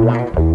Wow.